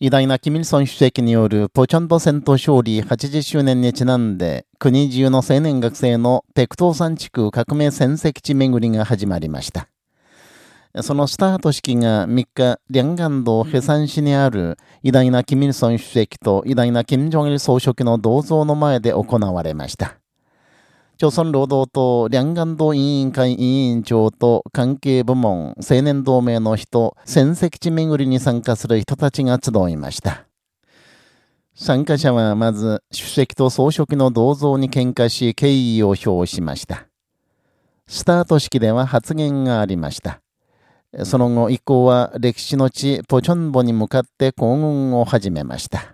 偉大なキミルソン主席によるポチョンボ戦闘勝利80周年にちなんで、国中の青年学生のペクトー山地区革命戦績地巡りが始まりました。そのスタート式が3日、リャンガン道ヘサン市にある偉大なキミルソン主席と偉大なキム・ジョンイル総書記の銅像の前で行われました。朝鮮労働党両岸道委員会委員長と関係部門、青年同盟の人、戦績地巡りに参加する人たちが集いました。参加者はまず、主席と総書記の銅像に喧嘩し、敬意を表しました。スタート式では発言がありました。その後、以降は歴史の地、ポチョンボに向かって行軍を始めました。